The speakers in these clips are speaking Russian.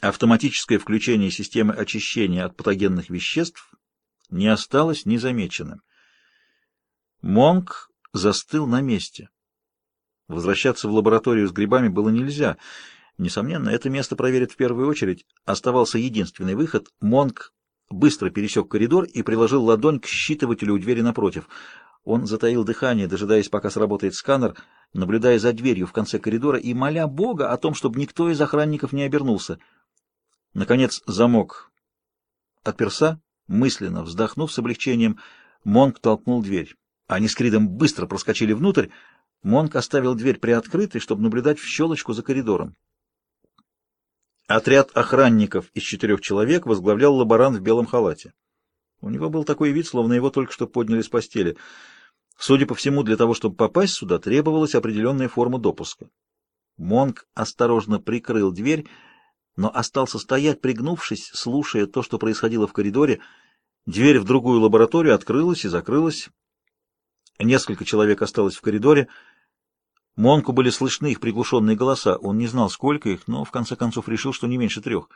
автоматическое включение системы очищения от патогенных веществ не осталось незамеченным. Монк застыл на месте. Возвращаться в лабораторию с грибами было нельзя. Несомненно, это место проверят в первую очередь. Оставался единственный выход. Монк быстро пересек коридор и приложил ладонь к считывателю у двери напротив. Он затаил дыхание, дожидаясь, пока сработает сканер, наблюдая за дверью в конце коридора и моля Бога о том, чтобы никто из охранников не обернулся. Наконец замок отперся, мысленно вздохнув с облегчением, Монк толкнул дверь. Они с Кридом быстро проскочили внутрь. Монк оставил дверь приоткрытой, чтобы наблюдать в щелочку за коридором. Отряд охранников из четырех человек возглавлял лаборант в белом халате. У него был такой вид, словно его только что подняли с постели. Судя по всему, для того, чтобы попасть сюда, требовалась определенная форма допуска. Монк осторожно прикрыл дверь, но остался стоять, пригнувшись, слушая то, что происходило в коридоре. Дверь в другую лабораторию открылась и закрылась. Несколько человек осталось в коридоре. Монку были слышны их приглушенные голоса. Он не знал, сколько их, но в конце концов решил, что не меньше трех.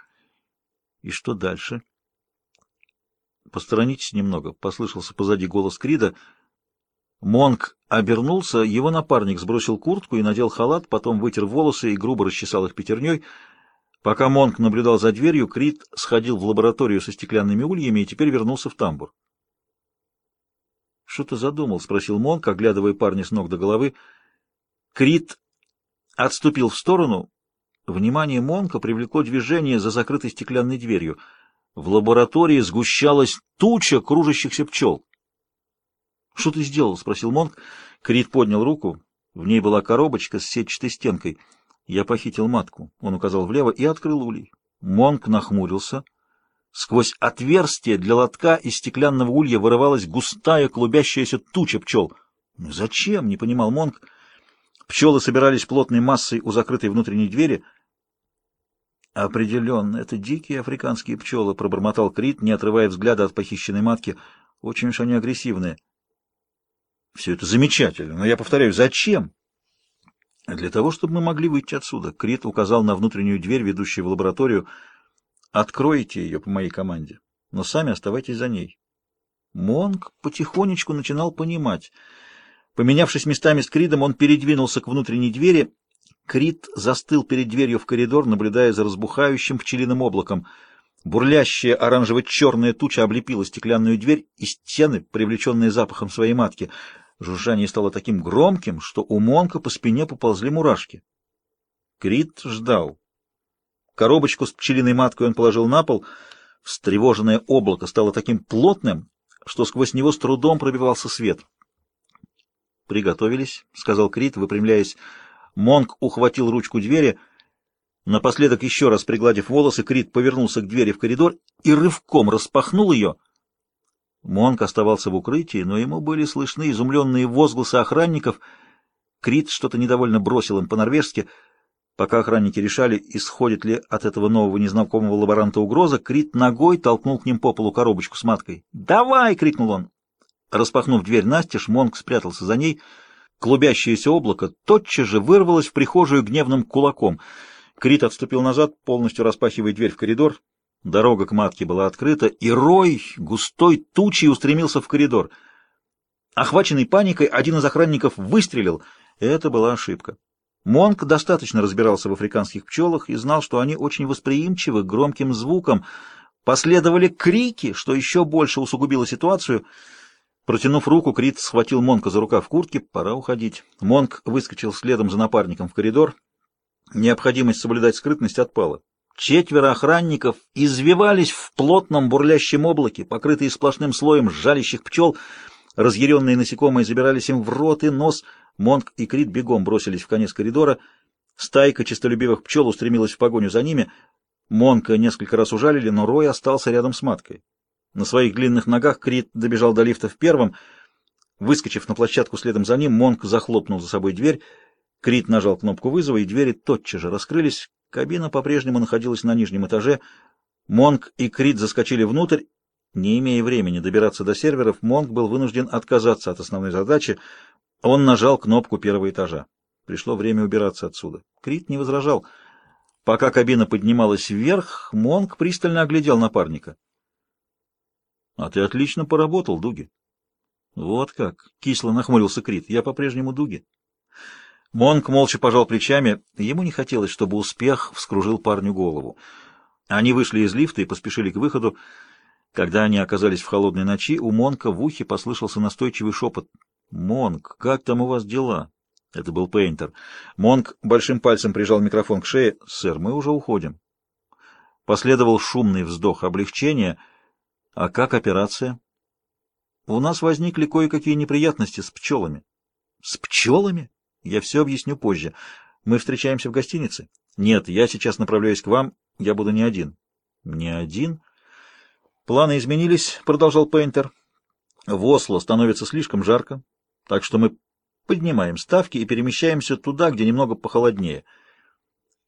И что дальше? «Посторонитесь немного», — послышался позади голос Крида. Монк обернулся, его напарник сбросил куртку и надел халат, потом вытер волосы и грубо расчесал их пятерней. Пока Монк наблюдал за дверью, Крид сходил в лабораторию со стеклянными ульями и теперь вернулся в тамбур. «Что ты задумал?» — спросил Монк, оглядывая парня с ног до головы. Крит отступил в сторону. Внимание Монка привлекло движение за закрытой стеклянной дверью. В лаборатории сгущалась туча кружащихся пчел. «Что ты сделал?» — спросил Монк. Крит поднял руку. В ней была коробочка с сетчатой стенкой. «Я похитил матку», — он указал влево, и открыл улей. Монк нахмурился. Сквозь отверстие для лотка из стеклянного улья вырывалась густая клубящаяся туча пчел. «Ну «Зачем?» — не понимал Монк. Пчелы собирались плотной массой у закрытой внутренней двери. «Определенно, это дикие африканские пчелы», — пробормотал Крит, не отрывая взгляда от похищенной матки. «Очень уж они агрессивные». «Все это замечательно, но я повторяю, зачем?» «Для того, чтобы мы могли выйти отсюда». Крит указал на внутреннюю дверь, ведущую в лабораторию, — Откройте ее по моей команде, но сами оставайтесь за ней. Монг потихонечку начинал понимать. Поменявшись местами с Кридом, он передвинулся к внутренней двери. Крид застыл перед дверью в коридор, наблюдая за разбухающим пчелиным облаком. Бурлящая оранжево-черная туча облепила стеклянную дверь и стены, привлеченные запахом своей матки. Жужжание стало таким громким, что у Монка по спине поползли мурашки. Крид ждал. Коробочку с пчелиной маткой он положил на пол. Встревоженное облако стало таким плотным, что сквозь него с трудом пробивался свет. «Приготовились», — сказал Крит, выпрямляясь. Монк ухватил ручку двери. Напоследок, еще раз пригладив волосы, Крит повернулся к двери в коридор и рывком распахнул ее. Монк оставался в укрытии, но ему были слышны изумленные возгласы охранников. Крит что-то недовольно бросил им по-норвежски — Пока охранники решали, исходит ли от этого нового незнакомого лаборанта угроза, Крит ногой толкнул к ним по полу коробочку с маткой. «Давай!» — крикнул он. Распахнув дверь настежь, Монг спрятался за ней. Клубящееся облако тотчас же вырвалось в прихожую гневным кулаком. Крит отступил назад, полностью распахивая дверь в коридор. Дорога к матке была открыта, и рой густой тучей устремился в коридор. Охваченный паникой, один из охранников выстрелил. Это была ошибка. Монк достаточно разбирался в африканских пчелах и знал, что они очень восприимчивы к громким звукам. Последовали крики, что еще больше усугубило ситуацию. Протянув руку, Крит схватил Монка за рукав куртки. Пора уходить. Монк выскочил следом за напарником в коридор. Необходимость соблюдать скрытность отпала. Четверо охранников извивались в плотном бурлящем облаке, покрытые сплошным слоем жалящих пчел. Разъяренные насекомые забирались им в рот и нос — Монк и Крит бегом бросились в конец коридора. Стайка честолюбивых пчел устремилась в погоню за ними. Монка несколько раз ужалили, но Рой остался рядом с маткой. На своих длинных ногах Крит добежал до лифта в первом. Выскочив на площадку следом за ним, Монк захлопнул за собой дверь. Крит нажал кнопку вызова, и двери тотчас же раскрылись. Кабина по-прежнему находилась на нижнем этаже. Монк и Крит заскочили внутрь. Не имея времени добираться до серверов, Монк был вынужден отказаться от основной задачи — он нажал кнопку первого этажа. Пришло время убираться отсюда. Крит не возражал. Пока кабина поднималась вверх, Монк пристально оглядел напарника. — А ты отлично поработал, Дуги. — Вот как, — кисло нахмурился Крит, — я по-прежнему Дуги. Монк молча пожал плечами. Ему не хотелось, чтобы успех вскружил парню голову. Они вышли из лифта и поспешили к выходу. Когда они оказались в холодной ночи, у Монка в ухе послышался настойчивый шепот. «Монк, как там у вас дела?» Это был Пейнтер. Монк большим пальцем прижал микрофон к шее. «Сэр, мы уже уходим». Последовал шумный вздох облегчения. «А как операция?» «У нас возникли кое-какие неприятности с пчелами». «С пчелами?» Я все объясню позже. Мы встречаемся в гостинице? Нет, я сейчас направляюсь к вам. Я буду не один. Не один? Планы изменились, продолжал Пейнтер. В Осло становится слишком жарко, так что мы поднимаем ставки и перемещаемся туда, где немного похолоднее.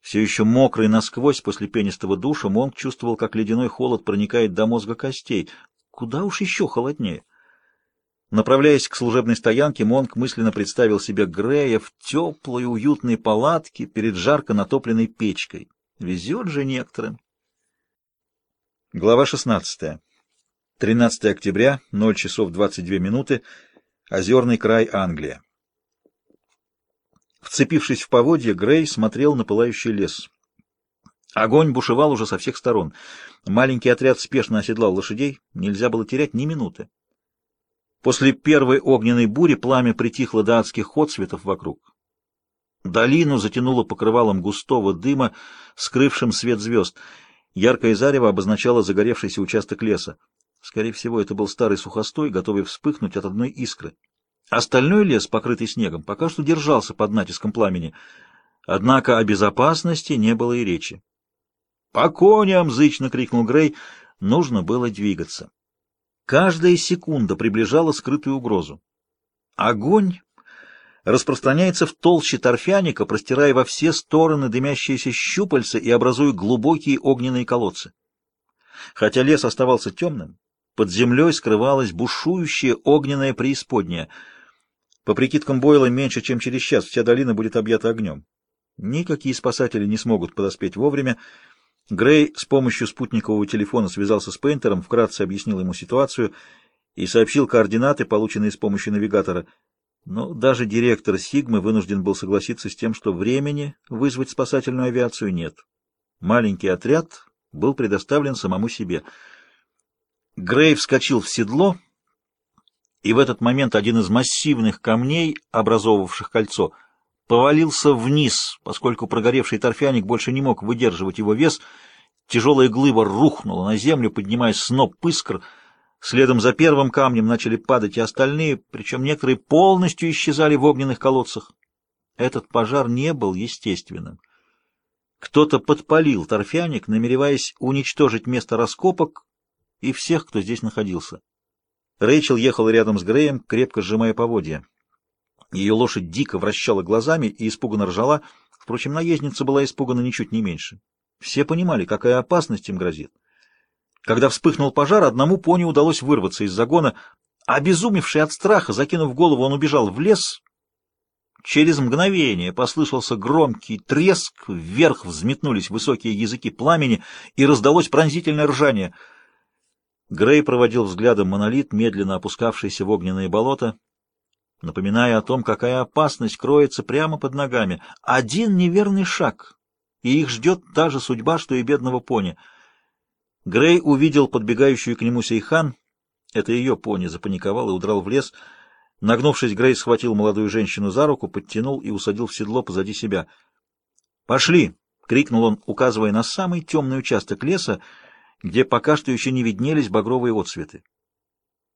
Все еще мокрый насквозь после пенистого душа, Монг чувствовал, как ледяной холод проникает до мозга костей. Куда уж еще холоднее? Направляясь к служебной стоянке, Монк мысленно представил себе Грея в теплой, уютной палатке перед жарко натопленной печкой. Везет же некоторым. Глава 16. 13 октября, 0 часов 22 минуты. Озерный край, Англия. Вцепившись в поводье, Грей смотрел на пылающий лес. Огонь бушевал уже со всех сторон. Маленький отряд спешно оседлал лошадей. Нельзя было терять ни минуты. После первой огненной бури пламя притихло до адских отсветов вокруг. Долину затянуло покрывалом густого дыма, скрывшим свет звезд. Яркое зарево обозначало загоревшийся участок леса. Скорее всего, это был старый сухостой, готовый вспыхнуть от одной искры. Остальной лес, покрытый снегом, пока что держался под натиском пламени. Однако о безопасности не было и речи. «По коням!» — зычно крикнул Грей. Нужно было двигаться. Каждая секунда приближала скрытую угрозу. Огонь распространяется в толще торфяника, простирая во все стороны дымящиеся щупальца и образуя глубокие огненные колодцы. Хотя лес оставался темным, под землей скрывалась бушующая огненная преисподняя. По прикидкам Бойла, меньше чем через час вся долина будет объята огнем. Никакие спасатели не смогут подоспеть вовремя, Грей с помощью спутникового телефона связался с Пейнтером, вкратце объяснил ему ситуацию и сообщил координаты, полученные с помощью навигатора. Но даже директор Сигмы вынужден был согласиться с тем, что времени вызвать спасательную авиацию нет. Маленький отряд был предоставлен самому себе. Грей вскочил в седло, и в этот момент один из массивных камней, образовавших кольцо, — повалился вниз, поскольку прогоревший торфяник больше не мог выдерживать его вес. Тяжелая глыба рухнула на землю, поднимая сноп искр. Следом за первым камнем начали падать и остальные, причем некоторые полностью исчезали в огненных колодцах. Этот пожар не был естественным. Кто-то подпалил торфяник, намереваясь уничтожить место раскопок и всех, кто здесь находился. Рэйчел ехал рядом с Греем, крепко сжимая поводья. Ее лошадь дико вращала глазами и испуганно ржала. Впрочем, наездница была испугана ничуть не меньше. Все понимали, какая опасность им грозит. Когда вспыхнул пожар, одному пони удалось вырваться из загона. Обезумевший от страха, закинув голову, он убежал в лес. Через мгновение послышался громкий треск, вверх взметнулись высокие языки пламени, и раздалось пронзительное ржание. Грей проводил взглядом монолит, медленно опускавшийся в огненное болото напоминая о том, какая опасность кроется прямо под ногами. Один неверный шаг, и их ждет та же судьба, что и бедного пони. Грей увидел подбегающую к нему Сейхан. Это ее пони запаниковал и удрал в лес. Нагнувшись, Грей схватил молодую женщину за руку, подтянул и усадил в седло позади себя. «Пошли!» — крикнул он, указывая на самый темный участок леса, где пока что еще не виднелись багровые отсветы.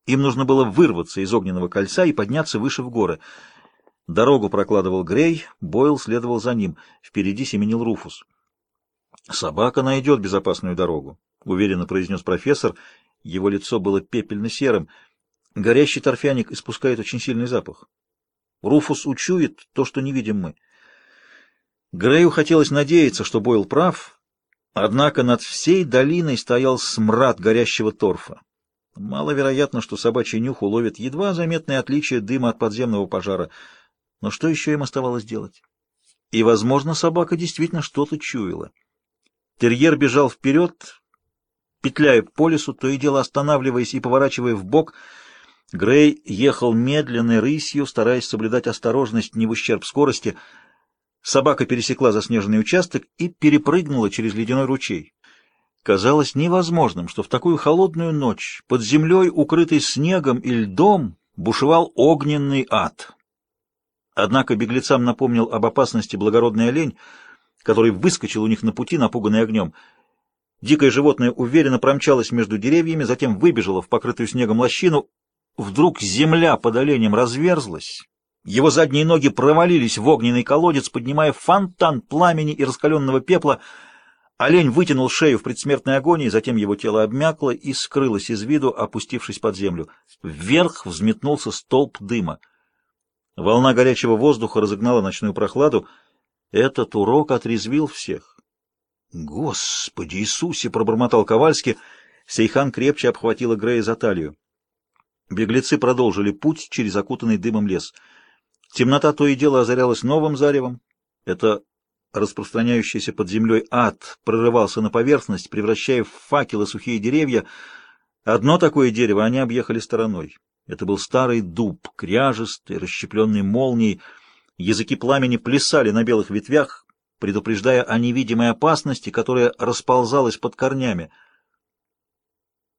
Им нужно было вырваться из огненного кольца и подняться выше в горы. Дорогу прокладывал Грей, Бойл следовал за ним. Впереди семенил Руфус. «Собака найдет безопасную дорогу», — уверенно произнес профессор. Его лицо было пепельно-серым. Горящий торфяник испускает очень сильный запах. Руфус учует то, что не видим мы. Грею хотелось надеяться, что Бойл прав, однако над всей долиной стоял смрад горящего торфа. Маловероятно, что собачий нюх уловит едва заметное отличие дыма от подземного пожара. Но что еще им оставалось делать? И, возможно, собака действительно что-то чуяла. Терьер бежал вперед, петляя по лесу, то и дело останавливаясь и поворачивая в бок. Грей ехал медленной рысью, стараясь соблюдать осторожность не в ущерб скорости. Собака пересекла заснеженный участок и перепрыгнула через ледяной ручей. Казалось невозможным, что в такую холодную ночь под землей, укрытой снегом и льдом, бушевал огненный ад. Однако беглецам напомнил об опасности благородный олень, который выскочил у них на пути, напуганный огнем. Дикое животное уверенно промчалось между деревьями, затем выбежало в покрытую снегом лощину. Вдруг земля под оленем разверзлась. Его задние ноги провалились в огненный колодец, поднимая фонтан пламени и раскаленного пепла. Олень вытянул шею в предсмертной агонии, затем его тело обмякло и скрылось из виду, опустившись под землю. Вверх взметнулся столб дыма. Волна горячего воздуха разогнала ночную прохладу. Этот урок отрезвил всех. «Господи Иисусе!» — пробормотал Ковальский. Сейхан крепче обхватила Грея за талию. Беглецы продолжили путь через окутанный дымом лес. Темнота то и дело озарялась новым заревом. Это распространяющийся под землей ад прорывался на поверхность, превращая в факелы сухие деревья. Одно такое дерево они объехали стороной. Это был старый дуб, кряжистый, расщепленный молнией. Языки пламени плясали на белых ветвях, предупреждая о невидимой опасности, которая расползалась под корнями —